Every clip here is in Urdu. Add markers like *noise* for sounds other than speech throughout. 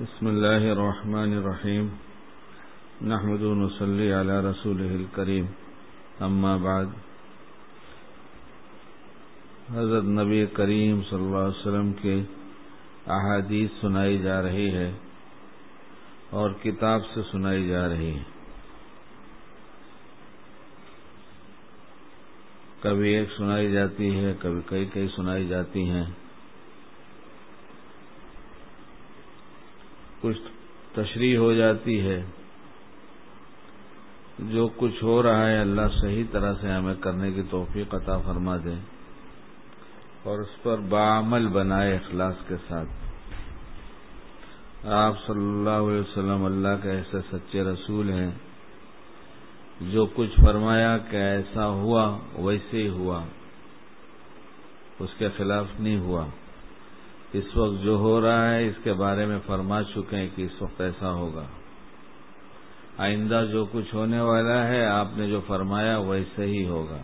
بسم الله الرحمن الرحيم نحمد ونصلي على رسوله الكريم أما بعد۔ حضرت نبی کریم صلی اللہ علیہ وسلم کے احادیث سنائی جا رہی ہے اور کتاب سے سنائی جا رہی ہے۔ کبھی ایک سنائی جاتی ہے، کبھی کئی کئی سنائی جاتی ہیں۔ کچھ تشریح ہو جاتی ہے۔ جو کچھ ہو رہا ہے، اللہ صحیح طرح سے ہمیں کرنے کی توفیق عطا فرما دے۔ اور اس پر بعمل بنائے اخلاص کے ساتھ۔ آپ صلی اللہ علیہ وسلم اللہ کے ایسے سچے رسول ہیں، جو کچھ فرمایا کہ ایسا ہوا، ویسے ہی ہوا۔ اس کے خلاف نہیں ہوا۔ اس وقت جو ہو رہا ہے، اس کے بارے میں فرما چکے ہیں کہ اس وقت ایسا ہوگا۔ آئندہ جو کچھ ہونے والا ہے، آپ نے جو فرمایا، ویسے ہی ہوگا۔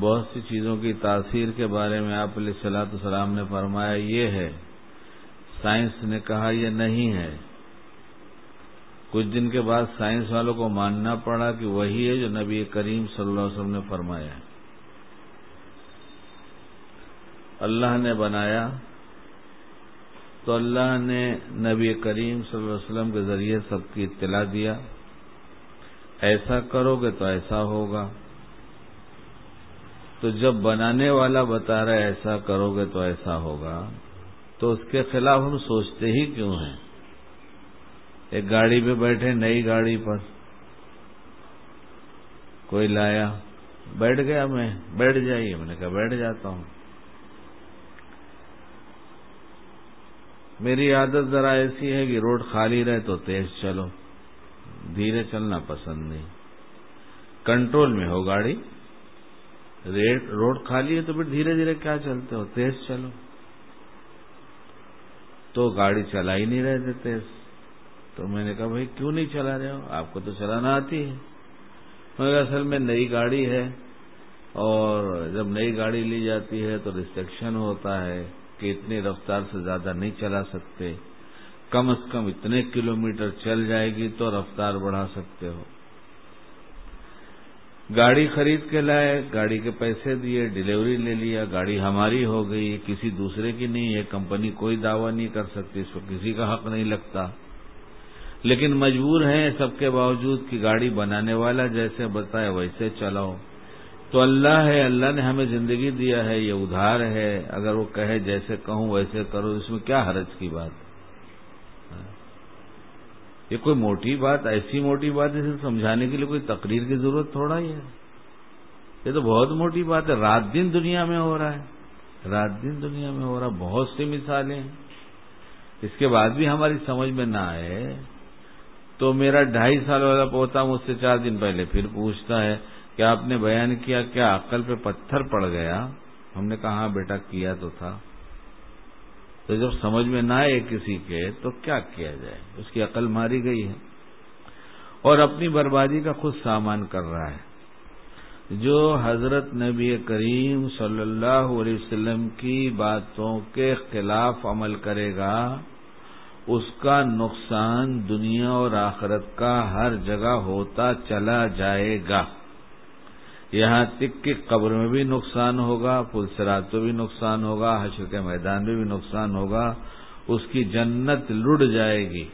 بہت سی چیزوں کی تاثیر کے بارے میں آپ علیہ صلاحت السلام نے فرمایا، یہ ہے، سائنس نے کہا یہ نہیں ہے۔ کچھ دن کے بعد سائنس والوں کو ماننا پڑا کہ وہی ہے جو نبی کریم صلی اللہ علیہ وسلم نے فرمایا۔ ہے اللہ نے بنایا تو اللہ نے نبی کریم صلی اللہ علیہ وسلم کے ذریعے سب کی اطلاع دیا۔ ایسا کرو گے تو ایسا ہوگا۔ تو جب بنانے والا بتا رہا ہے ایسا کرو گے تو ایسا ہوگا۔ تو اس کے خلاف ہم سوچتے ہی کیوں ہیں؟ ایک گاڑی پہ بیٹھے نئی گاڑی پر۔ کوئی لایا۔ بیٹھ گیا میں، بیٹھ جائیے۔ میں نے کہا بیٹھ جاتا ہوں۔ میری عادت ذرا ایسی ہے کہ روڈ خالی رہے تو تیز چلو۔ دھیرے چلنا پسند نہیں۔ کنٹرول میں ہو گاڑی۔ روڈ خالی ہے تو پھر دھیرے دھیرے کیا چلتے ہو؟ تیز چلو۔ تو گاڑی چلا ہی نہیں رہے تھے تیز۔ تو میں نے کہا بھائی کیوں نہیں چلا رہے ہو؟ آپ کو تو چلانا آتی ہے۔ مگر اصل میں نئی گاڑی ہے اور جب نئی گاڑی لی جاتی ہے تو ریسٹرکشن ہوتا ہے۔ کہ اتنی رفتار سے زیادہ نہیں چلا سکتے۔ کم از کم اتنے کلومیٹر چل جائے گی تو رفتار بڑھا سکتے ہو۔ گاڑی خرید کے لائے، گاڑی کے پیسے دیے، ڈلیوری لے لیا، گاڑی ہماری ہو گئی کسی دوسرے کی نہیں ہے کمپنی کوئی دعویٰ نہیں کر سکتی، اس کو کسی کا حق نہیں لگتا۔ لیکن مجبور ہیں سب کے باوجود کہ گاڑی بنانے والا جیسے بتائے ویسے چلاؤ۔ تو اللہ ہے، اللہ نے ہمیں زندگی دیا ہے، یہ ادھار ہے۔ اگر وہ کہے جیسے کہوں، ویسے کرو اس میں کیا حرج کی بات؟ یہ کوئی موٹی بات، ایسی موٹی بات اسے سمجھانے کے لیے کوئی تقریر کی ضرورت تھوڑا ہی ہے۔ یہ تو بہت موٹی بات ہے۔ رات دن دنیا میں ہو رہا ہے۔ رات دن دنیا میں ہو رہا بہت سی مثالیں ہیں۔ اس کے بعد بھی ہماری سمجھ میں نہ آئے۔ تو میرا ڈھائی سال والا پوتا مجھ سے چار دن پہلے پھر پوچھتا ہے کہ آپ نے بیان کیا کیا عقل پہ پتھر پڑ گیا؟ ہم نے کہا ہاں بیٹا، کیا تو تھا۔ تو جب سمجھ میں نہ آئے کسی کے، تو کیا کیا جائے؟ اس کی عقل ماری گئی ہے۔ اور اپنی بربادی کا خود سامان کر رہا ہے۔ جو حضرت نبی کریم صلی اللہ علیہ وسلم کی باتوں کے خلاف عمل کرے گا، اس کا نقصان دنیا اور آخرت کا ہر جگہ ہوتا چلا جائے گا۔ یہاں تک کہ قبر میں بھی نقصان ہوگا پلسرات میں بھی نقصان ہوگا، حشر کے میدان میں بھی نقصان ہوگا، اس کی جنت لڑ جائے گی۔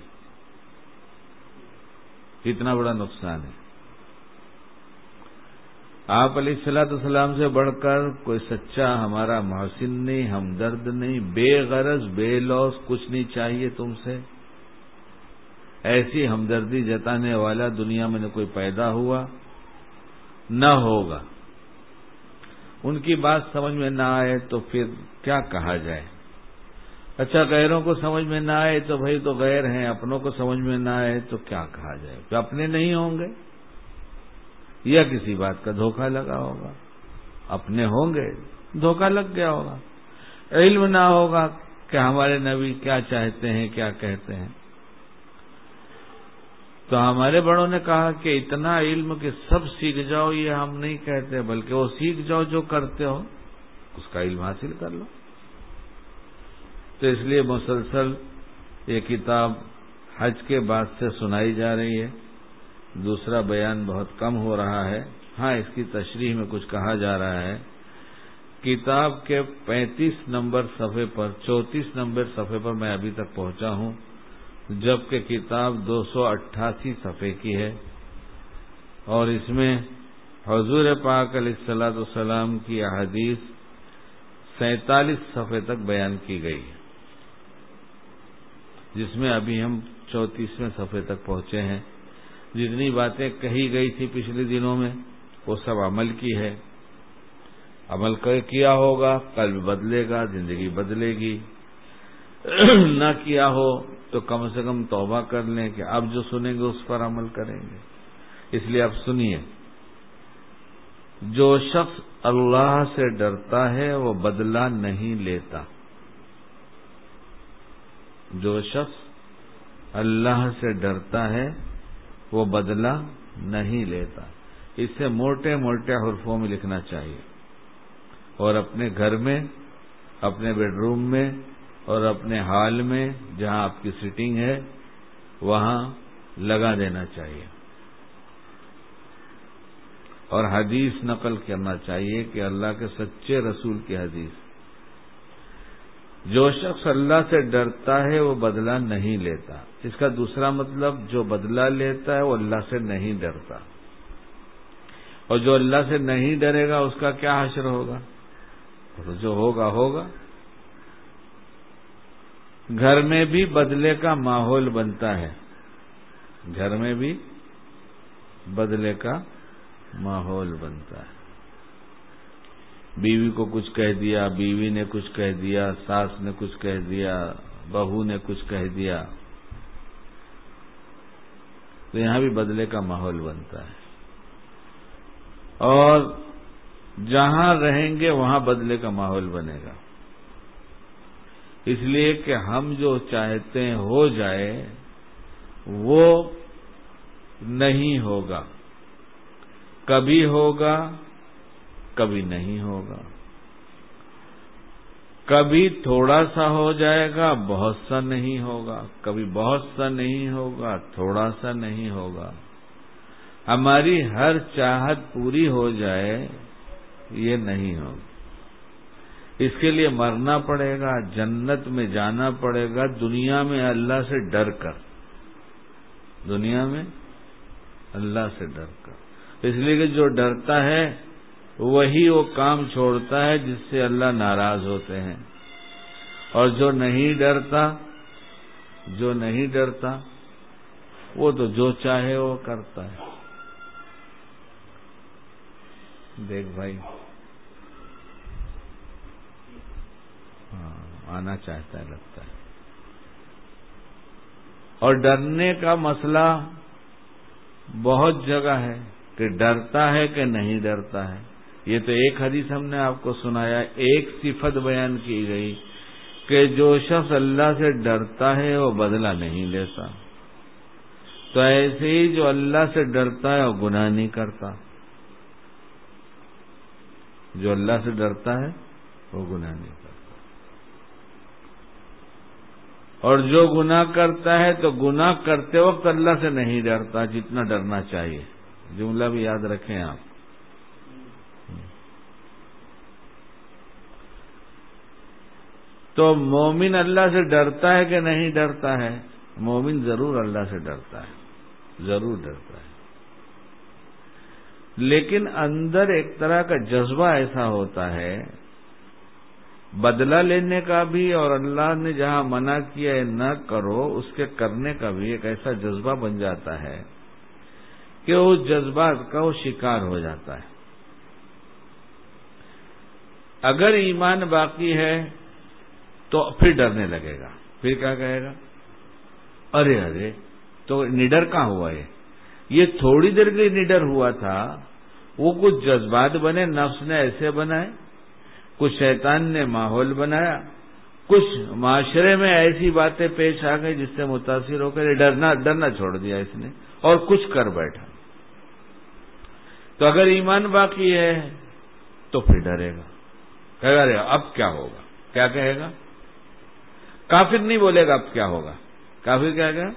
کتنا بڑا نقصان ہے۔ آپ علیہ السلاۃ السلام سے بڑھ کر کوئی سچا ہمارا محسن نہیں، ہمدرد نہیں، بے غرض، بے لوس کچھ نہیں چاہیے تم سے۔ ایسی ہمدردی جتانے والا دنیا میں نہ کوئی پیدا ہوا۔ نہ ہوگا۔ ان کی بات سمجھ میں نہ آئے تو پھر کیا کہا جائے؟ اچھا غیروں کو سمجھ میں نہ آئے تو بھائی تو غیر ہیں، اپنوں کو سمجھ میں نہ آئے تو کیا کہا جائے؟ کہ اپنے نہیں ہوں گے؟ یا کسی بات کا دھوکہ لگا ہوگا؟ اپنے ہوں گے، دھوکہ لگ گیا ہوگا۔ علم نہ ہوگا کہ ہمارے نبی کیا چاہتے ہیں، کیا کہتے ہیں۔ تو ہمارے بڑوں نے کہا کہ اتنا علم کہ سب سیکھ جاؤ، یہ ہم نہیں کہتے، بلکہ وہ سیکھ جاؤ جو کرتے ہو، اس کا علم حاصل کر لو۔ تو اس لیے مسلسل یہ کتاب حج کے بعد سے سنائی جا رہی ہے۔ دوسرا بیان بہت کم ہو رہا ہے۔ ہاں اس کی تشریح میں کچھ کہا جا رہا ہے۔ کتاب کے پینتیس نمبر صفحے پر، چونتیس نمبر صفحے پر میں ابھی تک پہنچا ہوں۔ جبکہ کتاب دو سو اٹھاسی صفحے کی ہے اور اس میں حضور پاک علیہ السلاۃ السلام کی احادیث سینتالیس صفحے تک بیان کی گئی ہے جس میں ابھی ہم چونتیسویں صفحے تک پہنچے ہیں۔ جتنی باتیں کہی گئی تھی پچھلے دنوں میں، وہ سب عمل کی ہے۔ عمل کیا ہوگا؟ قلب بدلے گا، زندگی بدلے گی۔ *clears throat* نہ کیا ہو تو کم سے کم توبہ کر لیں کہ اب جو سنیں گے اس پر عمل کریں گے۔ اس لیے اب سنیے۔ جو شخص اللہ سے ڈرتا ہے وہ بدلہ نہیں لیتا۔ جو شخص اللہ سے ڈرتا ہے وہ بدلہ نہیں لیتا۔ اس سے موٹے موٹے حرفوں میں لکھنا چاہیے۔ اور اپنے گھر میں، اپنے بیڈ روم میں اور اپنے ہال میں جہاں آپ کی سیٹنگ ہے، وہاں لگا دینا چاہیے۔ اور حدیث نقل کرنا چاہیے کہ اللہ کے سچے رسول کی حدیث۔ جو شخص اللہ سے ڈرتا ہے، وہ بدلہ نہیں لیتا۔ اس کا دوسرا مطلب جو بدلہ لیتا ہے، وہ اللہ سے نہیں ڈرتا۔ اور جو اللہ سے نہیں ڈرے گا، اس کا کیا حشر ہوگا؟ جو ہوگا ہوگا۔ گھر میں بھی بدلے کا ماحول بنتا ہے۔ گھر میں بھی بدلے کا ماحول بنتا ہے۔ بیوی کو کچھ کہہ دیا، بیوی نے کچھ کہہ دیا، ساس نے کچھ کہہ دیا، بہو نے کچھ کہہ دیا۔ تو یہاں بھی بدلے کا ماحول بنتا ہے۔ اور جہاں رہیں گے وہاں بدلے کا ماحول بنے گا۔ اس لیے کہ ہم جو چاہتے ہیں ہو جائے، وہ نہیں ہوگا۔ کبھی ہوگا، کبھی نہیں ہوگا۔ کبھی تھوڑا سا ہو جائے گا، بہت سا نہیں ہوگا۔ کبھی بہت سا نہیں ہوگا، تھوڑا سا نہیں ہوگا۔ ہماری ہر چاہت پوری ہو جائے، یہ نہیں ہوگا۔ اس کے لیے مرنا پڑے گا، جنت میں جانا پڑے گا، دنیا میں اللہ سے ڈر کر۔ دنیا میں اللہ سے ڈر کر۔ اس لیے کہ جو ڈرتا ہے، وہی وہ کام چھوڑتا ہے جس سے اللہ ناراض ہوتے ہیں۔ اور جو نہیں ڈرتا، جو نہیں ڈرتا، وہ تو جو چاہے وہ کرتا ہے۔ دیکھ بھائی۔ ہاں، آنا چاہتا ہے، لگتا ہے۔ اور ڈرنے کا مسئلہ بہت جگہ ہے کہ ڈرتا ہے کہ نہیں ڈرتا ہے۔ یہ تو ایک حدیث ہم نے آپ کو سنایا، ایک صفت بیان کی گئی کہ جو شخص اللہ سے ڈرتا ہے، وہ بدلہ نہیں لیتا۔ تو ایسے ہی جو اللہ سے ڈرتا ہے، وہ گناہ نہیں کرتا۔ جو اللہ سے ڈرتا ہے، وہ گناہ نہیں کرتا۔ اور جو گناہ کرتا ہے تو گناہ کرتے وقت اللہ سے نہیں ڈرتا جتنا ڈرنا چاہیے۔ جملہ بھی یاد رکھیں آپ۔ تو مومن اللہ سے ڈرتا ہے کہ نہیں ڈرتا ہے؟ مومن ضرور اللہ سے ڈرتا ہے۔ ضرور ڈرتا ہے۔ لیکن اندر ایک طرح کا جذبہ ایسا ہوتا ہے بدلہ لینے کا بھی اور اللہ نے جہاں منع کیا ہے نہ کرو، اس کے کرنے کا بھی ایک ایسا جذبہ بن جاتا ہے کہ اس جذبات کا وہ شکار ہو جاتا ہے۔ اگر ایمان باقی ہے تو پھر ڈرنے لگے گا۔ پھر کیا کہے گا؟ ارے ارے، تو نڈر کہاں ہوا یہ؟ یہ تھوڑی دیر کے لیے نڈر ہوا تھا، وہ کچھ جذبات بنے، نفس نے ایسے بنائے۔ کچھ شیطان نے ماحول بنایا، کچھ معاشرے میں ایسی باتیں پیش آ گئی جس سے متاثر ہو کر ڈرنا ڈرنا چھوڑ دیا اس نے اور کچھ کر بیٹھا۔ تو اگر ایمان باقی ہے تو پھر ڈرے گا۔ کہے گا اب کیا ہوگا؟ کیا کہے گا؟ کافر نہیں بولے گا، اب کیا ہوگا؟ کافر کیا گیا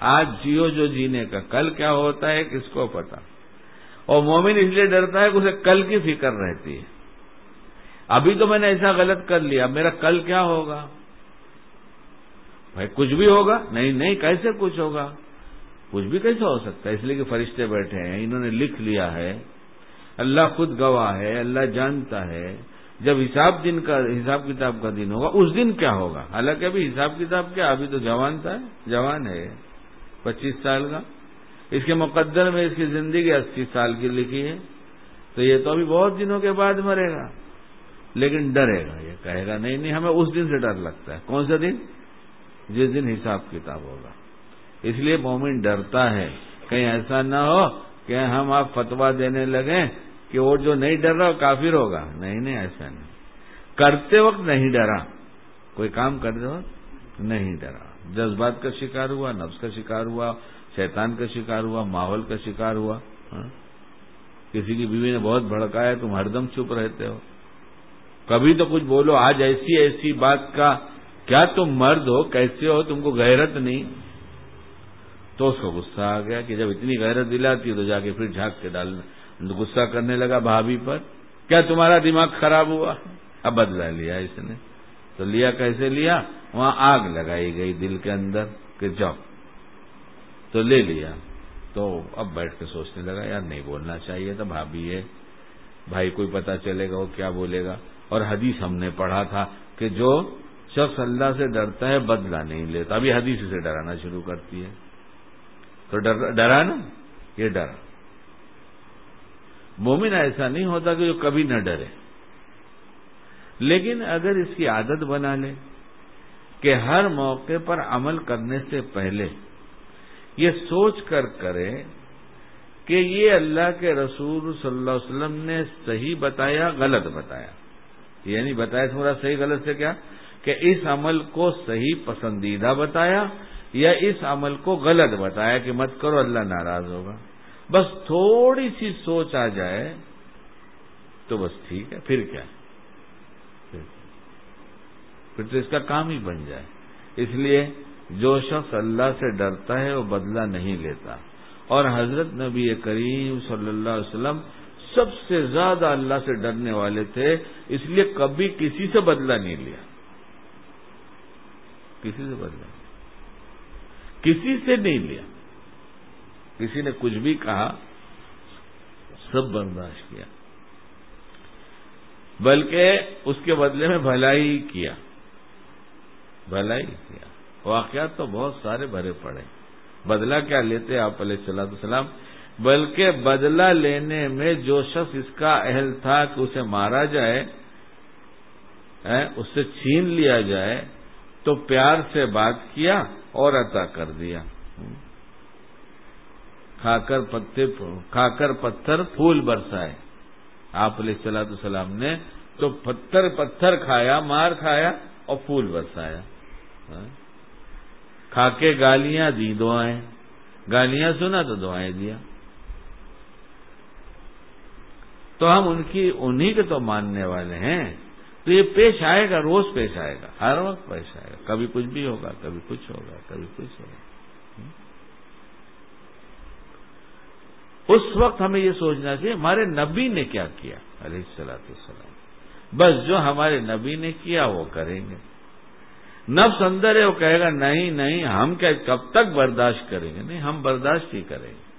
آج جیو جو جینے کا کل کیا ہوتا ہے، کس کو پتا؟ اور مومن اس لیے ڈرتا ہے کہ اسے کل کی فکر رہتی ہے۔ ابھی تو میں نے ایسا غلط کر لیا، میرا کل کیا ہوگا؟ بھائی، کچھ بھی ہوگا؟ نہیں نہیں، کیسے کچھ ہوگا؟ کچھ بھی کیسے ہو سکتا ہے؟ اس لیے کہ فرشتے بیٹھے ہیں، انہوں نے لکھ لیا ہے۔ اللہ خود گواہ ہے، اللہ جانتا ہے۔ جب حساب دن کا، حساب کتاب کا دن ہوگا، اس دن کیا ہوگا؟ حالانکہ ابھی حساب کتاب کیا؟ ابھی تو جوان تھا، جوان ہے۔ پچیس سال کا۔ اس کے مقدر میں اس کی زندگی اسی سال کی لکھی ہے۔ تو یہ تو ابھی بہت دنوں کے بعد مرے گا۔ لیکن ڈرے گا، یہ کہے گا، نہیں نہیں، ہمیں اس دن سے ڈر لگتا ہے۔ کون سا دن؟ جس دن حساب کتاب ہوگا۔ اس لیے مومن ڈرتا ہے۔ کہیں ایسا نہ ہو کہ ہم آپ فتوا دینے لگیں کہ وہ جو نہیں ڈر رہا وہ کافر ہوگا۔ نہیں نہیں، ایسا نہیں۔ کرتے وقت نہیں ڈرا۔ کوئی کام کرتے وقت نہیں ڈرا۔ جذبات کا شکار ہوا، نفس کا شکار ہوا، شیطان کا شکار ہوا، ماحول کا شکار ہوا۔ ہاں؟ کسی کی بیوی نے بہت بھڑکایا، تم ہر دم چپ رہتے ہو۔ کبھی تو کچھ بولو، آج ایسی ایسی بات کا کیا تم مرد ہو، کیسے ہو، تم کو غیرت نہیں؟ تو اس کو غصہ آ گیا کہ جب اتنی غیرت دلاتی ہے تو جا کے پھر جھانک کے ڈالنا غصہ کرنے لگا بھابھی پر۔ کیا تمہارا دماغ خراب ہوا؟ اب بدلا لیا اس نے۔ تو لیا کیسے لیا؟ وہاں آگ لگائی گئی دل کے اندر کہ جاؤ۔ تو لے لیا۔ تو اب بیٹھ کے سوچنے لگا، یار نہیں بولنا چاہیے تھا بھابھی ہے۔ بھائی کوئی پتا چلے گا وہ کیا بولے گا۔ اور حدیث ہم نے پڑھا تھا کہ جو شخص اللہ سے ڈرتا ہے، بدلہ نہیں لیتا۔ ابھی حدیث سے ڈرانا شروع کرتی ہے۔ تو ڈرا نا یہ ڈرا مومن ایسا نہیں ہوتا کہ جو کبھی نہ ڈرے۔ لیکن اگر اس کی عادت بنا لے کہ ہر موقع پر عمل کرنے سے پہلے یہ سوچ کر کرے کہ یہ اللہ کے رسول صلی اللہ علیہ وسلم نے صحیح بتایا، غلط بتایا۔ یعنی بتایا تھوڑا صحیح غلط سے کیا؟ کہ اس عمل کو صحیح پسندیدہ بتایا یا اس عمل کو غلط بتایا کہ مت کرو، اللہ ناراض ہوگا۔ بس تھوڑی سی سوچ آ جائے تو بس ٹھیک ہے، پھر کیا؟ پھر تو اس کا کام ہی بن جائے۔ اس لیے جو شخص اللہ سے ڈرتا ہے، وہ بدلہ نہیں لیتا۔ اور حضرت نبی کریم صلی اللہ علیہ وسلم سب سے زیادہ اللہ سے ڈرنے والے تھے، اس لیے کبھی کسی سے بدلہ نہیں لیا۔ کسی سے بدلا کسی سے نہیں لیا۔ کسی نے کچھ بھی کہا، سب برداشت کیا۔ بلکہ اس کے بدلے میں بھلائی کیا۔ بھلائی کیا۔ واقعات تو بہت سارے بھرے پڑے۔ بدلہ کیا لیتے آپ علیہ السلام السلام بلکہ بدلہ لینے میں جو شخص اس کا اہل تھا کہ اسے مارا جائے اس سے چھین لیا جائے، تو پیار سے بات کیا اور عطا کر دیا۔ کھا کر پتے، کھا کر پتھر پھول برسائے۔ آپ علیہ السلاۃ السلام نے تو پتھر پتھر کھایا، مار کھایا اور پھول برسایا۔ کھا کے گالیاں دی، دعائیں۔ گالیاں سنا تو دعائیں دیا۔ تو ہم ان کی انہی کے تو ماننے والے ہیں۔ تو یہ پیش آئے گا، روز پیش آئے گا۔ ہر وقت پیش آئے گا۔ کبھی کچھ بھی ہوگا، کبھی کچھ ہوگا، کبھی کچھ ہوگا۔ اس وقت ہمیں یہ سوچنا چاہیے، ہمارے نبی نے کیا کیا؟ علیہ السلاۃ السلام بس جو ہمارے نبی نے کیا، وہ کریں گے۔ نفس اندر ہے، وہ کہے گا، نہیں نہیں، ہم کیا، کب تک برداشت کریں گے؟ نہیں، ہم برداشت ہی کریں گے۔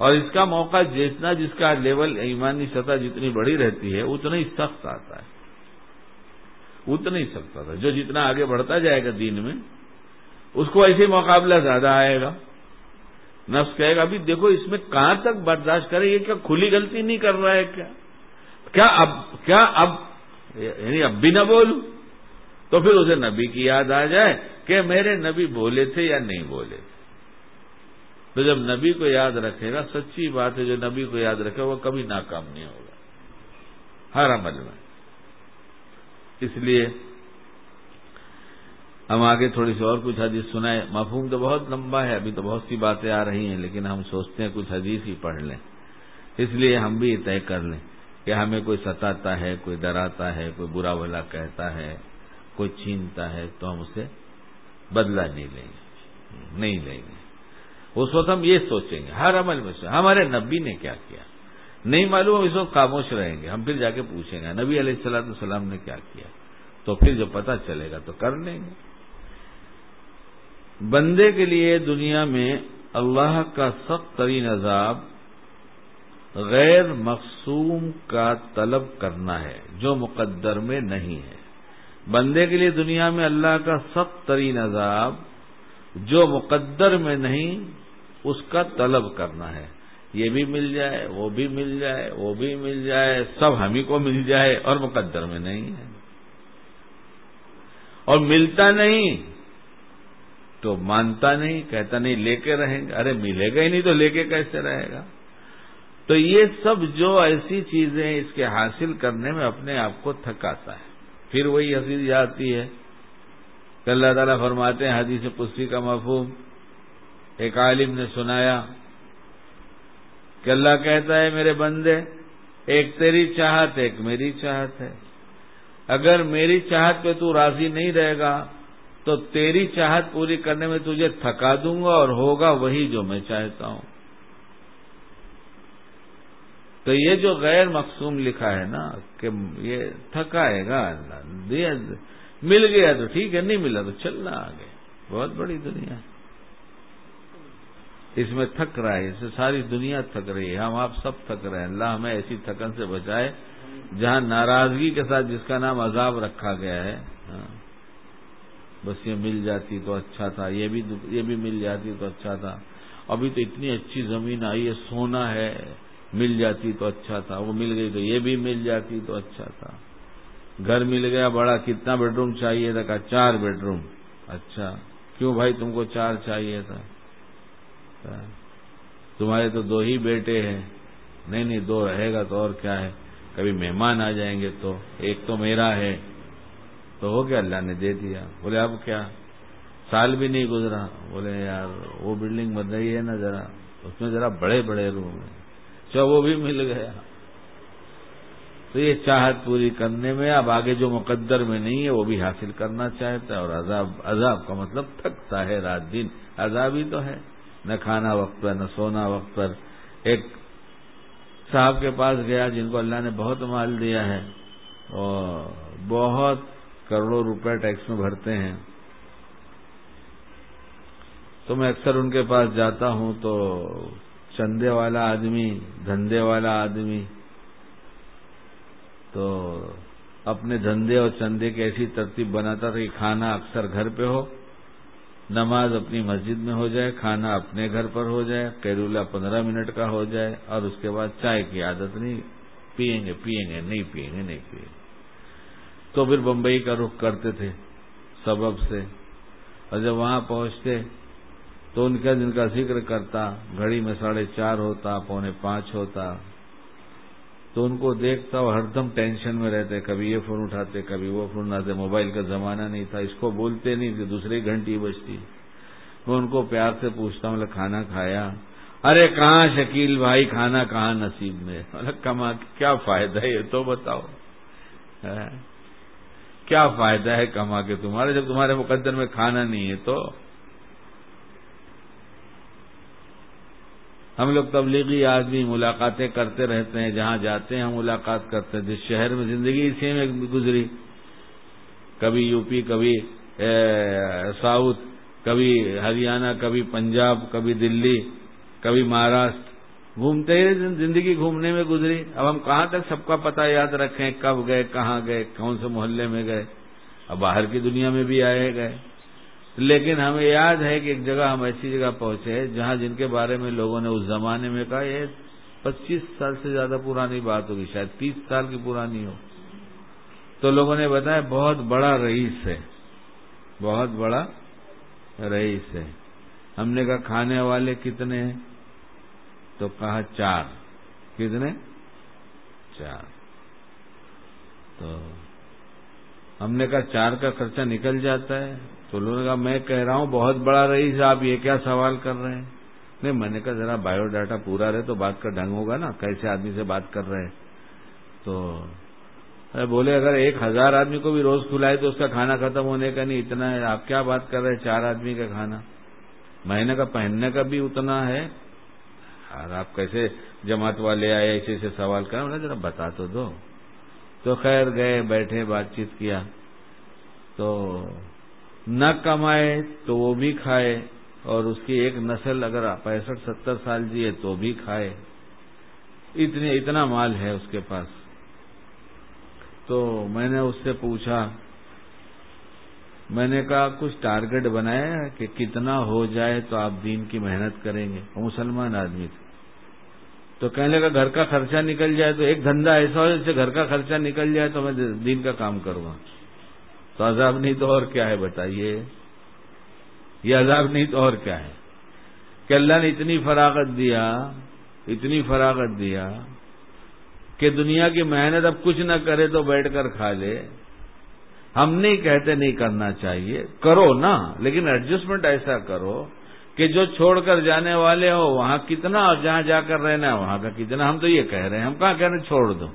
اور اس کا موقع جتنا جس کا لیول ایمانی سطح جتنی بڑی رہتی ہے، اتنا ہی سخت آتا ہے۔ اتنا ہی سخت آتا ہے۔ جو جتنا آگے بڑھتا جائے گا دین میں، اس کو ایسے مقابلہ زیادہ آئے گا۔ نفس کہے گا، ابھی دیکھو اس میں کہاں تک برداشت کرے، یہ کیا کھلی غلطی نہیں کر رہا ہے کیا؟ کیا اب کیا اب یعنی اب بھی نہ بولوں؟ تو پھر اسے نبی کی یاد آ جائے کہ میرے نبی بولے تھے یا نہیں بولے تھے۔ تو جب نبی کو یاد رکھے گا سچی بات ہے، جو نبی کو یاد رکھے، وہ کبھی ناکام نہیں ہوگا۔ ہر عمل میں۔ اس لیے ہم آگے تھوڑی سی اور کچھ حدیث سنائے مفہوم تو بہت لمبا ہے، ابھی تو بہت سی باتیں آ رہی ہیں، لیکن ہم سوچتے ہیں کچھ حدیث ہی پڑھ لیں۔ اس لیے ہم بھی یہ طے کر لیں کہ ہمیں کوئی ستاتا ہے، کوئی ڈراتا ہے، کوئی برا بھلا کہتا ہے، کوئی چھینتا ہے، تو ہم اسے بدلہ نہیں لیں گے۔ نہیں لیں گے۔ اس وقت ہم یہ سوچیں گے، ہر عمل میں سے ہمارے نبی نے کیا کیا؟ نہیں معلوم ہم اس وقت خاموش رہیں گے، ہم پھر جا کے پوچھیں گے، نبی علیہ السلاۃ السلام نے کیا کیا؟ تو پھر جو پتا چلے گا تو کر لیں گے۔ بندے کے لیے دنیا میں اللہ کا سخت ترین عذاب غیر مقصوم کا طلب کرنا ہے، جو مقدر میں نہیں ہے۔ بندے کے لیے دنیا میں اللہ کا سخت ترین عذاب جو مقدر میں نہیں اس کا طلب کرنا ہے۔ یہ بھی مل جائے، وہ بھی مل جائے، وہ بھی مل جائے، سب ہم ہی کو مل جائے اور مقدر میں نہیں ہے۔ اور ملتا نہیں تو مانتا نہیں، کہتا نہیں، لے کے رہیں گے۔ ارے، ملے گا ہی نہیں تو لے کے کیسے رہے گا؟ تو یہ سب جو ایسی چیزیں اس کے حاصل کرنے میں اپنے آپ کو تھکاتا ہے۔ پھر وہی حسیز آتی ہے کہ اللہ تعالیٰ فرماتے ہیں، حدیث پستی کا مفہوم ایک عالم نے سنایا کہ اللہ کہتا ہے، میرے بندے، ایک تیری چاہت، ایک میری چاہت ہے۔ اگر میری چاہت پہ تو راضی نہیں رہے گا، تو تیری چاہت پوری کرنے میں تجھے تھکا دوں گا اور ہوگا وہی جو میں چاہتا ہوں۔ تو یہ جو غیر مقصوم لکھا ہے نا کہ یہ تھکائے گا، اللہ مل گیا تو ٹھیک ہے، نہیں ملا تو چلنا آگے۔ بہت بڑی دنیا۔ ہے اس میں تھک رہا ہے، اس سے ساری دنیا تھک رہی ہے، ہم آپ سب تھک رہے ہیں۔ اللہ ہمیں ایسی تھکن سے بچائے جہاں ناراضگی کے ساتھ جس کا نام عذاب رکھا گیا ہے۔ ہاں۔ بس یہ مل جاتی تو اچھا تھا، یہ بھی یہ بھی مل جاتی تو اچھا تھا۔ ابھی تو اتنی اچھی زمین آئی ہے، سونا ہے، مل جاتی تو اچھا تھا۔ وہ مل گئی تو یہ بھی مل جاتی تو اچھا تھا۔ گھر مل گیا، بڑا، کتنا بیڈ روم چاہیے تھا؟ کہا، چار بیڈ روم۔ اچھا کیوں بھائی تم کو چار چاہیے تھا؟ تمہارے تو دو ہی بیٹے ہیں۔ نہیں نہیں، دو رہے گا تو اور کیا ہے؟ کبھی مہمان آ جائیں گے تو۔ ایک تو میرا ہے۔ تو ہو گیا، اللہ نے دے دیا۔ بولے، اب کیا؟ سال بھی نہیں گزرا۔ بولے، یار، وہ بلڈنگ بن رہی ہے نا ذرا۔ اس میں ذرا بڑے بڑے روم ہیں۔ چا وہ بھی مل گیا۔ تو یہ چاہت پوری کرنے میں، اب آگے جو مقدر میں نہیں ہے، وہ بھی حاصل کرنا چاہتا ہے اور عذاب عذاب کا مطلب تھکتا ہے رات دن۔ عذاب ہی تو ہے۔ نہ کھانا وقت پر، نہ سونا وقت پر۔ ایک صاحب کے پاس گیا جن کو اللہ نے بہت مال دیا ہے۔ اور بہت کروڑوں روپے ٹیکس میں بھرتے ہیں۔ تو میں اکثر ان کے پاس جاتا ہوں تو چندے والا آدمی، دھندے والا آدمی تو اپنے دھندے اور چندے کی ایسی ترتیب بناتا تھا کہ کھانا اکثر گھر پہ ہو۔ نماز اپنی مسجد میں ہو جائے، کھانا اپنے گھر پر ہو جائے کیرولا پندرہ منٹ کا ہو جائے، اور اس کے بعد چائے کی عادت نہیں، پیئیں گے پیئیں گے، نہیں پیئیں گے، نہیں پیئیں گے۔ تو پھر بمبئی کا رخ کرتے تھے سبب سے، اور جب وہاں پہنچتے تو ان کا جن کا ذکر کرتا، گھڑی میں ساڑھے چار ہوتا، پونے پانچ ہوتا تو ان کو دیکھتا اور ہر دم ٹینشن میں رہتے، کبھی یہ فون اٹھاتے، کبھی وہ فون اٹھاتے۔ موبائل کا زمانہ نہیں تھا، اس کو بولتے نہیں کہ دوسری گھنٹی بجتی۔ میں ان کو پیار سے پوچھتا ہوں کھانا کھایا؟ ارے، کہاں شکیل بھائی؟ کھانا کہاں نصیب میں؟ کما، کیا فائدہ ہے یہ تو بتاؤ؟ کیا فائدہ ہے کما کے تمہارے؟ جب تمہارے مقدر میں کھانا نہیں ہے تو ہم لوگ تبلیغی آدمی ملاقاتیں کرتے رہتے ہیں، جہاں جاتے ہیں ہم ملاقات کرتے ہیں۔ جس شہر میں زندگی اسی میں گزری۔ کبھی یو پی، کبھی ساؤتھ، کبھی ہریانہ، کبھی پنجاب، کبھی دلی، کبھی مہاراشٹر۔ گھومتے ہی زندگی گھومنے میں گزری۔ اب ہم کہاں تک سب کا پتہ یاد رکھیں، کب گئے، کہاں گئے، کون سے محلے میں گئے۔ اب باہر کی دنیا میں بھی آئے گئے۔ لیکن ہمیں یاد ہے کہ ایک جگہ ہم ایسی جگہ پہنچے جہاں جن کے بارے میں لوگوں نے اس زمانے میں کہا یہ پچیس سال سے زیادہ پرانی بات ہوگی، شاید تیس سال کی پرانی ہو۔ تو لوگوں نے بتایا بہت بڑا رئیس ہے۔ بہت بڑا رئیس ہے۔ ہم نے کہا کھانے والے کتنے ہیں؟ تو کہا چار۔ کتنے؟ چار۔ تو ہم نے کہا چار کا خرچہ نکل جاتا ہے۔ تو لوگوں نے کہا، میں کہہ رہا ہوں بہت بڑا رہی آپ یہ کیا سوال کر رہے ہیں؟ نہیں، میں نے کہا ذرا بایو ڈاٹا پورا رہے تو بات کا ڈھنگ ہوگا نا، کیسے آدمی سے بات کر رہے ہیں؟ تو بولے، اگر ایک ہزار آدمی کو بھی روز کھلائے تو اس کا کھانا ختم ہونے کا نہیں، اتنا ہے، آپ کیا بات کر رہے ہیں؟ چار آدمی کا کھانا۔ مہینے کا پہننے کا بھی اتنا ہے۔ اور آپ کیسے جماعت والے آئے، ایسے ایسے سوال کریں ذرا بتا تو دو۔ تو خیر، گئے، بیٹھے، بات چیت کیا۔ تو نہ کمائے تو وہ بھی کھائے، اور اس کی ایک نسل اگر پینسٹھ ستر سال جیے تو بھی کھائے۔ اتنی اتنا مال ہے اس کے پاس۔ تو میں نے اس سے پوچھا، میں نے کہا، کچھ ٹارگٹ بنایا کہ کتنا ہو جائے تو آپ دین کی محنت کریں گے؟ وہ مسلمان آدمی تھے۔ تو کہنے لگا، گھر کا خرچہ نکل جائے تو ایک دھندا ایسا ہو جس سے گھر کا خرچہ نکل جائے تو میں دین کا کام کروں گا۔ تو عذاب نہیں تو اور کیا ہے بتائیے؟ یہ عذاب نہیں تو اور کیا ہے؟ کہ اللہ نے اتنی فراغت دیا، اتنی فراغت دیا کہ دنیا کی محنت اب کچھ نہ کرے تو بیٹھ کر کھا لے۔ ہم نہیں کہتے نہیں کرنا چاہیے، کرو نا، لیکن ایڈجسٹمنٹ ایسا کرو کہ جو چھوڑ کر جانے والے ہو وہاں کتنا اور جہاں جا کر رہنا ہے، وہاں کا کتنا، ہم تو یہ کہہ رہے ہیں، ہم کہاں کہہ رہے ہیں چھوڑ دو۔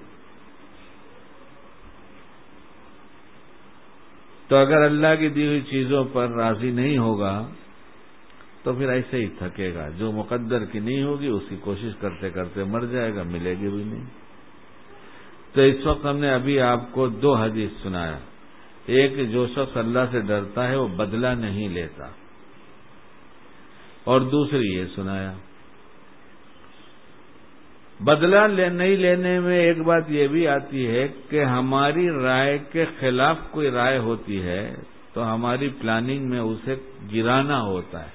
تو اگر اللہ کی دی ہوئی چیزوں پر راضی نہیں ہوگا، تو پھر ایسے ہی تھکے گا۔ جو مقدر کی نہیں ہوگی اس کی کوشش کرتے کرتے مر جائے گا، ملے گی بھی نہیں۔ تو اس وقت ہم نے ابھی آپ کو دو حدیث سنایا۔ ایک، جو شخص اللہ سے ڈرتا ہے، وہ بدلہ نہیں لیتا۔ اور دوسری یہ سنایا۔ بدلہ نہیں لینے میں ایک بات یہ بھی آتی ہے کہ ہماری رائے کے خلاف کوئی رائے ہوتی ہے تو ہماری پلاننگ میں اسے گرانا ہوتا ہے۔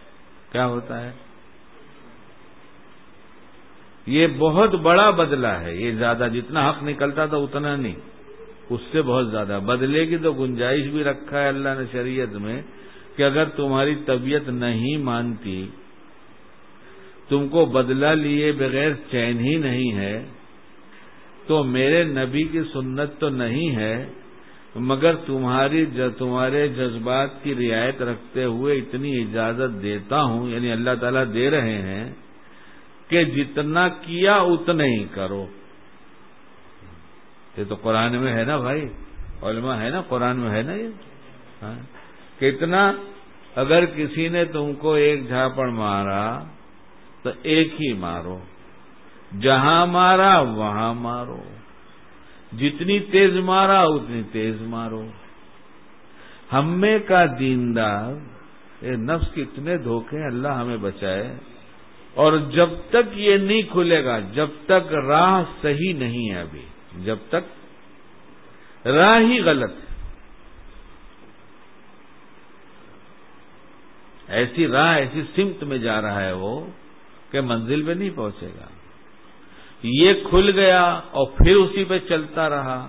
کیا ہوتا ہے؟ یہ بہت بڑا بدلہ ہے۔ یہ زیادہ جتنا حق نکلتا تھا اتنا نہیں۔ اس سے بہت زیادہ۔ بدلے کی تو گنجائش بھی رکھا ہے اللہ نے شریعت میں کہ اگر تمہاری طبیعت نہیں مانتی تم کو بدلہ لیے بغیر چین ہی نہیں ہے، تو میرے نبی کی سنت تو نہیں ہے، مگر تمہاری تمہارے جذبات کی رعایت رکھتے ہوئے اتنی اجازت دیتا ہوں یعنی اللہ تعالیٰ دے رہے ہیں، کہ جتنا کیا اتنا ہی کرو۔ یہ تو قرآن میں ہے نا بھائی؟ علماء ہے نا؟ قرآن میں ہے نا یہ؟ ہاں۔ کتنا، اگر کسی نے تم کو ایک جھاپڑ مارا تو ایک ہی مارو۔ جہاں مارا وہاں مارو۔ جتنی تیز مارا اتنی تیز مارو۔ ہمیں کا دیندار، اے نفس کے اتنے دھوکے اللہ ہمیں بچائے۔ اور جب تک یہ نہیں کھلے گا، جب تک راہ صحیح نہیں ہے ابھی، جب تک راہ ہی غلط ہے۔ ایسی راہ، ایسی سمت میں جا رہا ہے وہ۔ کہ منزل پہ نہیں پہنچے گا۔ یہ کھل گیا اور پھر اسی پہ چلتا رہا۔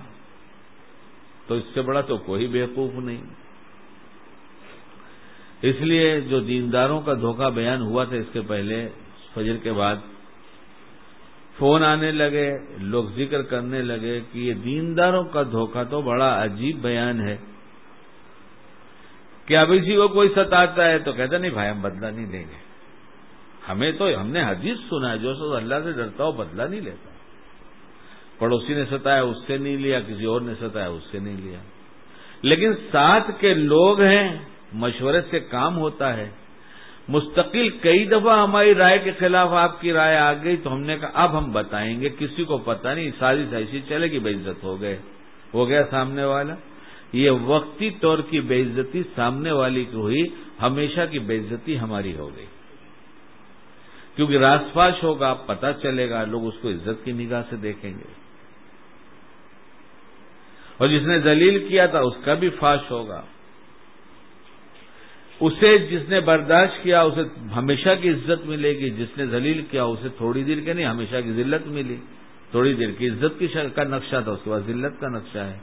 تو اس سے بڑا تو کوئی بیوقوف نہیں۔ اس لیے جو دینداروں کا دھوکہ بیان ہوا تھا اس کے پہلے فجر کے بعد، فون آنے لگے، لوگ ذکر کرنے لگے کہ یہ دینداروں کا دھوکہ تو بڑا عجیب بیان ہے۔ کہ اب اسی کو کوئی ستاتا ہے؟ تو کہتا نہیں بھائی، ہم بدلہ نہیں دیں گے۔ ہمیں تو ہم نے حدیث سنا ہے، جو سو اللہ سے ڈرتا ہو بدلہ نہیں لیتا۔ پڑوسی نے ستایا، اس سے نہیں لیا، کسی اور نے ستایا، اس سے نہیں لیا۔ لیکن ساتھ کے لوگ ہیں مشورے سے کام ہوتا ہے۔ مستقل کئی دفعہ ہماری رائے کے خلاف آپ کی رائے آ گئی تو ہم نے کہا، اب ہم بتائیں گے، کسی کو پتا نہیں ساری ایسی چلے گی بے عزت ہو گئے۔ ہو گیا سامنے والا۔ یہ وقتی طور کی بے عزتی سامنے والی کی ہوئی، ہمیشہ کی بے عزتی ہماری ہو گئی۔ کیونکہ راس پاش ہوگا پتا چلے گا، لوگ اس کو عزت کی نگاہ سے دیکھیں گے۔ اور جس نے دلیل کیا تھا، اس کا بھی فاش ہوگا۔ اسے جس نے برداشت کیا، اسے ہمیشہ کی عزت ملے گی۔ جس نے ذلیل کیا، اسے تھوڑی دیر کے نہیں، ہمیشہ کی ذلت ملی۔ تھوڑی دیر کی عزت کی کا نقشہ تھا، اس کے بعد ذلت کا نقشہ ہے۔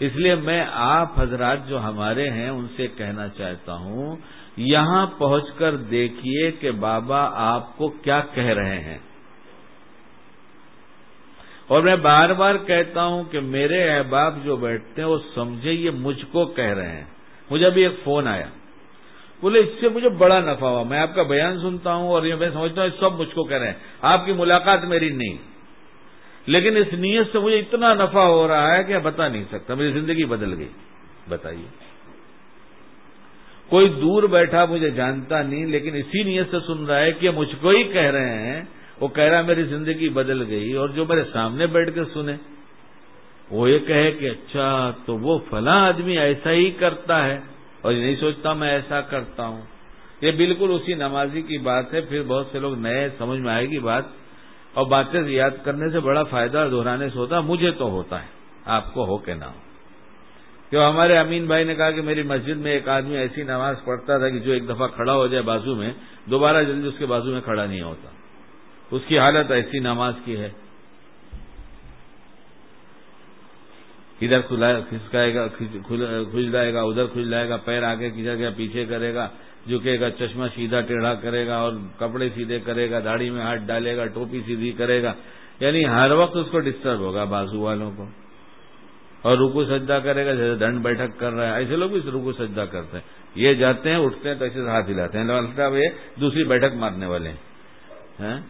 اس لیے میں آپ حضرات جو ہمارے ہیں، ان سے کہنا چاہتا ہوں یہاں پہنچ کر دیکھیے کہ بابا آپ کو کیا کہہ رہے ہیں۔ اور میں بار بار کہتا ہوں کہ میرے احباب جو بیٹھتے ہیں، وہ سمجھے یہ مجھ کو کہہ رہے ہیں۔ مجھے ابھی ایک فون آیا۔ بولے، اس سے مجھے بڑا نفع ہوا۔ میں آپ کا بیان سنتا ہوں اور یہ میں سمجھتا ہوں سب مجھ کو کہہ رہے ہیں۔ آپ کی ملاقات میری نہیں۔ لیکن اس نیت سے مجھے اتنا نفع ہو رہا ہے کہ بتا نہیں سکتا۔ میری زندگی بدل گئی۔ بتائیے۔ کوئی دور بیٹھا مجھے جانتا نہیں، لیکن اسی نیت سے سن رہا ہے کہ مجھ کو ہی کہہ رہے ہیں۔ وہ کہہ رہا میری زندگی بدل گئی اور جو میرے سامنے بیٹھ کے سنے۔ وہ یہ کہے کہ اچھا تو وہ فلاں آدمی ایسا ہی کرتا ہے۔ اور یہ نہیں سوچتا میں ایسا کرتا ہوں۔ یہ بالکل اسی نمازی کی بات ہے۔ پھر بہت سے لوگ نئے سمجھ میں آئے گی بات۔ اور باتیں یاد کرنے سے بڑا فائدہ دہرانے سے ہوتا مجھے تو ہوتا ہے۔ آپ کو ہو کہ نہ ہو۔ کہ ہمارے امین بھائی نے کہا کہ میری مسجد میں ایک آدمی ایسی نماز پڑھتا تھا کہ جو ایک دفعہ کھڑا ہو جائے بازو میں، دوبارہ جلدی اس کے بازو میں کھڑا نہیں ہوتا۔ اس کی حالت ایسی نماز کی ہے۔ ادھر کھسکائے گا کھل جائے گا، ادھر کھل جائے گا، پیر آگے کھینچا گیا، پیچھے کرے گا، جھکے گا، چشمہ سیدھا ٹیڑھا کرے گا اور کپڑے سیدھے کرے گا، داڑھی میں ہاتھ ڈالے گا، ٹوپی سیدھی کرے گا۔ یعنی ہر وقت اس کو ڈسٹرب ہوگا بازو والوں کو۔ اور رکو سجدہ کرے گا، جیسے دنڈ بیٹھک کر رہا ہے، ایسے لوگ بھی رکو سجدہ کرتے ہیں۔ یہ جاتے ہیں، اٹھتے ہیں تو ایسے ہاتھ ہلاتے ہیں۔ صاحب، یہ دوسری بیٹھک مارنے والے ہیں۔ ہاں؟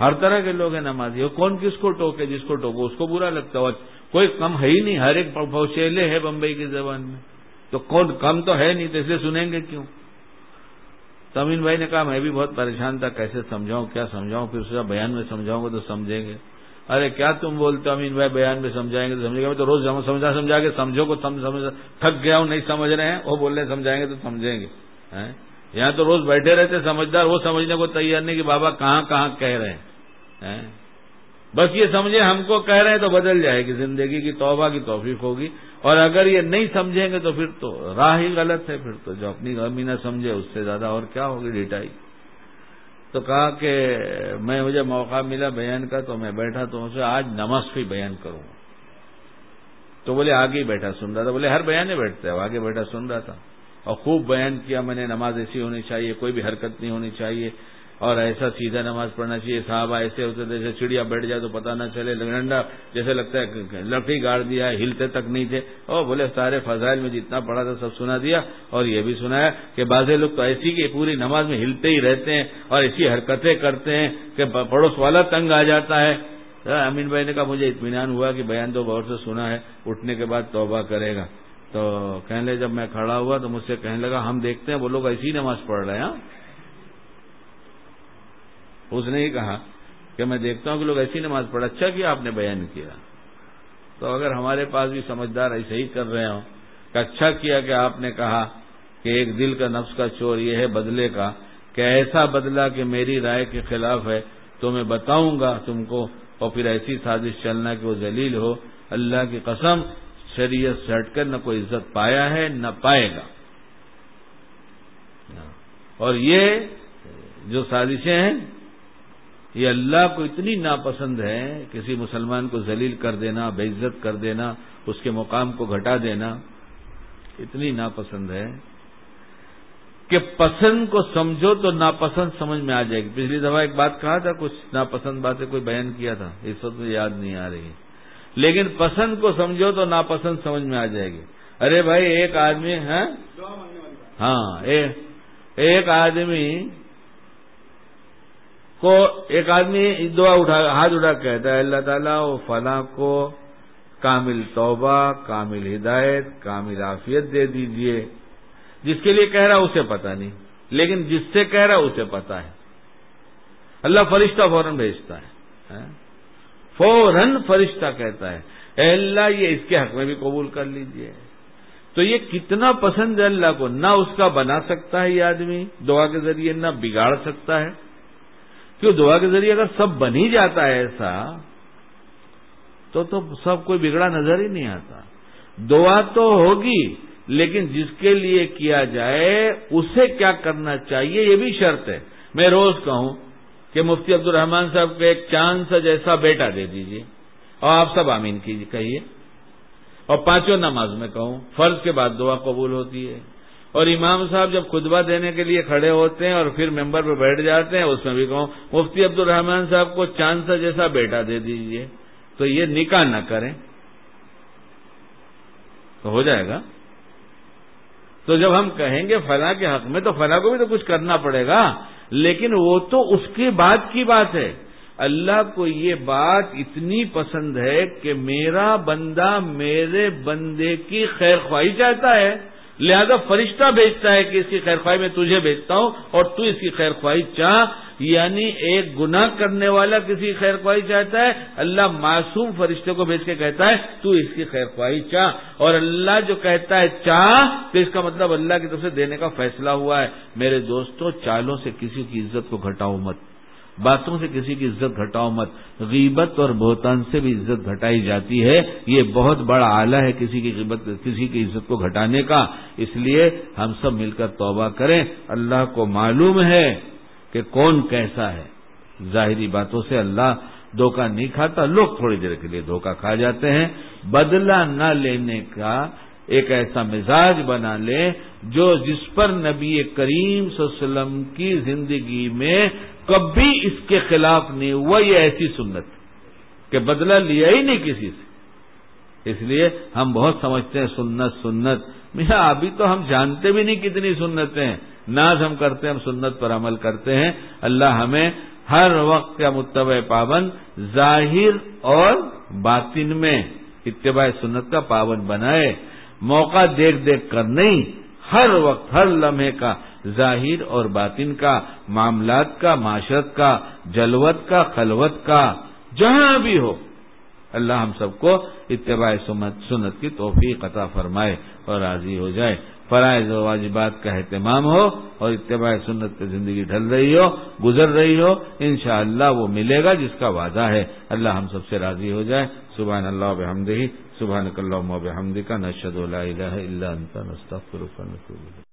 ہر طرح کے لوگ ہیں نمازی۔ کون کس کو ٹوکے، جس کو ٹوکو اس کو برا لگتا ہو کوئی کم ہے ہی نہیں، ہر ایک پوچھیلے ہے بمبئی کی زبان میں۔ تو کون کم تو ہے نہیں، تو اس لیے سنیں گے کیوں؟ تمین بھائی نے کہا، میں بھی بہت پریشان تھا، کیسے سمجھاؤں، کیا سمجھاؤں؟ پھر اس بیان میں سمجھاؤں گا تو سمجھیں گے۔ ارے کیا تم بولتے امین بھائی بیان میں سمجھائیں گے تو سمجھے گا تو روز سمجھا سمجھا کے سمجھو کو تھک گیا ہوں، نہیں سمجھ رہے ہیں، وہ بول رہے سمجھائیں گے تو سمجھیں گے۔ ہاں؟ یہاں تو روز بیٹھے رہتے سمجھدار وہ سمجھنے کو تیار نہیں کہ بابا کہاں کہاں کہہ رہے ہیں۔ ہاں؟ بس یہ سمجھے ہم کو کہہ رہے ہیں تو بدل جائے گی، زندگی کی توبہ کی توفیق ہوگی۔ اور اگر یہ نہیں سمجھیں گے تو پھر تو راہ ہی غلط ہے، پھر تو جو اپنی غمی نہ سمجھے، اس سے زیادہ اور کیا ہوگی؟ ڈیٹائی تو کہا کہ میں مجھے موقع ملا بیان کا تو میں بیٹھا تو اسے آج نماز بھی بیان کروں تو بولے آگے ہی بیٹھا سن رہا تھا۔ بولے ہر بیان بیٹھتا ہے۔ آگے بیٹھا سن رہا تھا۔ اور خوب بیان کیا میں نے، نماز ایسی ہونی چاہیے، کوئی بھی حرکت نہیں ہونی چاہیے۔ اور ایسا سیدھا نماز پڑھنا چاہیے، صحابہ ایسے ہوتے جیسے چڑیا بیٹھ جائے تو پتہ نہ چلے ڈنڈا جیسے لگتا ہے لکڑی گاڑ دیا ہلتے تک نہیں تھے۔ اور بولے، سارے فضائل میں جتنا پڑھا تھا سب سنا دیا۔ اور یہ بھی سنایا کہ بعض لوگ تو ایسی کہ پوری نماز میں ہلتے ہی رہتے ہیں اور ایسی حرکتیں کرتے ہیں کہ پڑوس والا تنگ آ جاتا ہے۔ امین بھائی نے کہا، مجھے اطمینان ہوا کہ بیان تو غور سے سنا ہے، اٹھنے کے بعد توبہ کرے گا۔ تو کہنے جب میں کھڑا ہوا تو مجھ سے کہنے لگا، ہم دیکھتے ہیں وہ لوگ ایسی نماز پڑھ رہے ہیں۔ اس نے ہی کہا کہ میں دیکھتا ہوں کہ لوگ ایسی نماز پڑھ اچھا کیا آپ نے بیان کیا۔ تو اگر ہمارے پاس بھی سمجھدار ایسے ہی کر رہے ہوں کہ اچھا کیا کہ آپ نے کہا کہ ایک دل کا نفس کا چور یہ ہے بدلے کا، کہ ایسا بدلا کہ میری رائے کے خلاف ہے، تو میں بتاؤں گا تم کو۔ اور پھر ایسی سازش چلنا کہ وہ ذلیل ہو۔ اللہ کی قسم، شریعت سے ہٹ کر نہ کوئی عزت پایا ہے، نہ پائے گا۔ اور یہ جو سازشیں ہیں یہ اللہ کو اتنی ناپسند ہے کسی مسلمان کو ذلیل کر دینا بے عزت کر دینا اس کے مقام کو گھٹا دینا اتنی ناپسند ہے کہ پسند کو سمجھو تو ناپسند سمجھ میں آ جائے گی۔ پچھلی دفعہ ایک بات کہا تھا کچھ ناپسند باتیں کوئی بیان کیا تھا اس وقت مجھے یاد نہیں آ رہی لیکن پسند کو سمجھو تو ناپسند سمجھ میں آ جائے گی۔ ارے بھائی ایک آدمی ہے ہاں ایک آدمی کو ایک آدمی دعا اٹھا ہاتھ اٹھا کہتا ہے، اللہ تعالیٰ وہ فلاں کو کامل توبہ، کامل ہدایت، کامل عافیت دے دیجیے۔ جس کے لیے کہہ رہا اسے پتا نہیں، لیکن جس سے کہہ رہا اسے پتا ہے۔ اللہ فرشتہ فوراً بھیجتا ہے ہاں؟ فوراً فرشتہ کہتا ہے، اے اللہ، یہ اس کے حق میں بھی قبول کر لیجیے۔ تو یہ کتنا پسند ہے اللہ کو، نہ اس کا بنا سکتا ہے یہ آدمی، دعا کے ذریعے نہ بگاڑ سکتا ہے۔ کیوں دعا کے ذریعے اگر سب بن ہی جاتا ہے ایسا، تو تو سب کوئی بگڑا نظر ہی نہیں آتا۔ دعا تو ہوگی، لیکن جس کے لیے کیا جائے، اسے کیا کرنا چاہیے، یہ بھی شرط ہے۔ میں روز کہوں کہ مفتی عبد الرحمان صاحب کو ایک چاند سا جیسا بیٹا دے دیجیے اور آپ سب آمین کیجیے کہیے۔ اور پانچوں نماز میں کہوں، فرض کے بعد دعا قبول ہوتی ہے۔ اور امام صاحب جب خطبہ دینے کے لیے کھڑے ہوتے ہیں اور پھر ممبر پہ بیٹھ جاتے ہیں، اس میں بھی کہوں، مفتی عبد الرحمان صاحب کو چاند سا جیسا بیٹا دے دیجیے، تو یہ نکاح نہ کریں۔ تو ہو جائے گا۔ تو جب ہم کہیں گے فلاں کے حق میں، تو فلاں کو بھی تو کچھ کرنا پڑے گا۔ لیکن وہ تو اس کے بعد کی بات ہے۔ اللہ کو یہ بات اتنی پسند ہے کہ میرا بندہ میرے بندے کی خیر خواہی چاہتا ہے۔ لہذا فرشتہ بھیجتا ہے کہ اس کی خیر خواہی میں تجھے بھیجتا ہوں اور تو اس کی خیر خواہی چاہ یعنی ایک گناہ کرنے والا کسی خیر خواہی چاہتا ہے، اللہ معصوم فرشتے کو بھیج کے کہتا ہے، تو اس کی خیر خواہی چاہ۔ اور اللہ جو کہتا ہے چاہ، تو اس کا مطلب اللہ کی طرف سے دینے کا فیصلہ ہوا ہے۔ میرے دوستوں چالوں سے کسی کی عزت کو گھٹاؤ مت۔ باتوں سے کسی کی عزت گھٹاؤ مت۔ غیبت اور بہتان سے بھی عزت گھٹائی جاتی ہے۔ یہ بہت بڑا آلہ ہے کسی کی غیبت، کسی کی عزت کو گھٹانے کا۔ اس لیے ہم سب مل کر توبہ کریں۔ اللہ کو معلوم ہے کہ کون کیسا ہے۔ ظاہری باتوں سے اللہ دھوکہ نہیں کھاتا، لوگ تھوڑی دیر کے لیے دھوکہ کھا جاتے ہیں۔ بدلہ نہ لینے کا ایک ایسا مزاج بنا لے جو جس پر نبی کریم صلی اللہ علیہ وسلم کی زندگی میں کبھی اس کے خلاف نہیں ہوا، یہ ایسی سنت کہ بدلہ لیا ہی نہیں کسی سے۔ اس لیے ہم بہت سمجھتے ہیں سنت سنت۔ میاں، ابھی تو ہم جانتے بھی نہیں کتنی سنتیں۔ ہیں ناز ہم کرتے ہیں، ہم سنت پر عمل کرتے ہیں۔ اللہ ہمیں ہر وقت کا متبع پابند ظاہر اور باطن میں اتباع سنت کا پابند بنائے۔ موقع دیکھ دیکھ کر نہیں، ہر وقت، ہر لمحے کا ظاہر اور باطن کا، معاملات کا، معاشرت کا، جلوت کا، خلوت کا، جہاں بھی ہو۔ اللہ ہم سب کو اتباع سنت کی توفیق عطا فرمائے اور راضی ہو جائے۔ فرائض و واجبات کا اہتمام ہو اور اتباع سنت پہ زندگی ڈھل رہی ہو، گزر رہی ہو، انشاءاللہ اللہ وہ ملے گا جس کا وعدہ ہے۔ اللہ ہم سب سے راضی ہو جائے۔ سبحان اللہ سبحانک اللہم و بحمدک نشہد لا الہ الا انت نستغفرک و نتوب